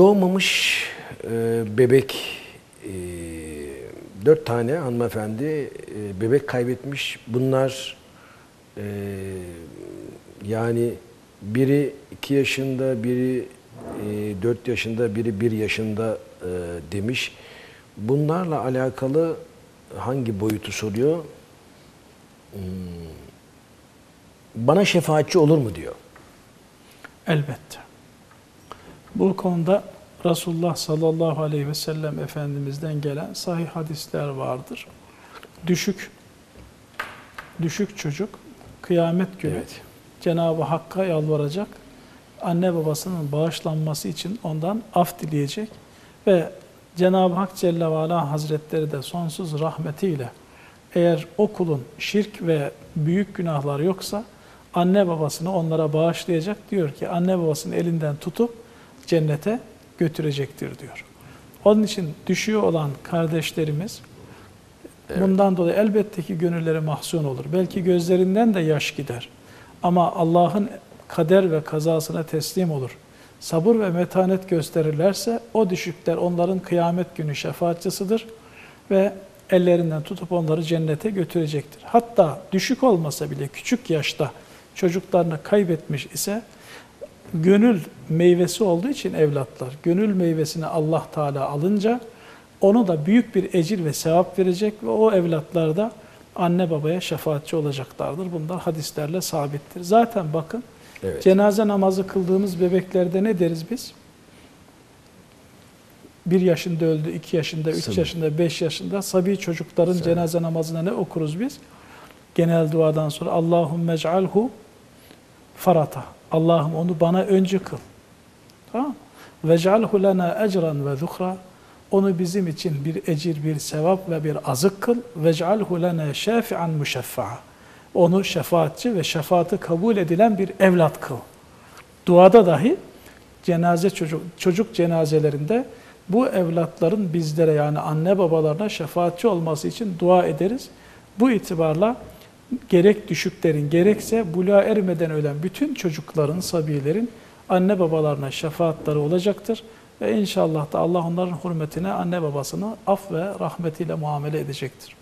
Doğmamış e, bebek, e, dört tane hanımefendi e, bebek kaybetmiş. Bunlar e, yani biri iki yaşında, biri e, dört yaşında, biri bir yaşında e, demiş. Bunlarla alakalı hangi boyutu soruyor? Hmm, bana şefaatçi olur mu diyor. Elbette. Bu konuda Resulullah sallallahu aleyhi ve sellem Efendimiz'den gelen sahih hadisler vardır. Düşük, düşük çocuk kıyamet günü Evet. Cenab-ı Hakk'a yalvaracak, anne babasının bağışlanması için ondan af dileyecek ve Cenab-ı Hak Celle ve Ala Hazretleri de sonsuz rahmetiyle eğer o kulun şirk ve büyük günahlar yoksa anne babasını onlara bağışlayacak diyor ki anne babasının elinden tutup cennete götürecektir diyor. Onun için düşüyor olan kardeşlerimiz bundan dolayı elbette ki gönülleri mahzun olur. Belki gözlerinden de yaş gider. Ama Allah'ın kader ve kazasına teslim olur. Sabır ve metanet gösterirlerse o düşükler onların kıyamet günü şefaatçisidir ve ellerinden tutup onları cennete götürecektir. Hatta düşük olmasa bile küçük yaşta çocuklarını kaybetmiş ise gönül meyvesi olduğu için evlatlar, gönül meyvesini Allah Teala alınca onu da büyük bir ecir ve sevap verecek ve o evlatlar da anne babaya şefaatçi olacaklardır. Bunlar hadislerle sabittir. Zaten bakın Evet. cenaze namazı kıldığımız bebeklerde ne deriz biz? Bir yaşında öldü, iki yaşında, üç Sabi. yaşında, beş yaşında sabi çocukların Sabi. cenaze namazına ne okuruz biz? Genel duadan sonra Allahümme ec'alhu farata. Allah'ım onu bana öncü kıl. Tamam? Vec'alhu lana ecran ve zuhra. Onu bizim için bir ecir, bir sevap ve bir azık kıl. Vec'alhu lana şafi'an müşeffa'a. Onu şefaatçi ve şefaati kabul edilen bir evlat kıl. Duada dahi cenaze çocuk, çocuk cenazelerinde bu evlatların bizlere yani anne babalarına şefaatçi olması için dua ederiz. Bu itibarla gerek düşüklerin gerekse buluğa ermeden ölen bütün çocukların, sabilerin anne babalarına şefaatleri olacaktır. Ve inşallah da Allah onların hürmetine anne babasını af ve rahmetiyle muamele edecektir.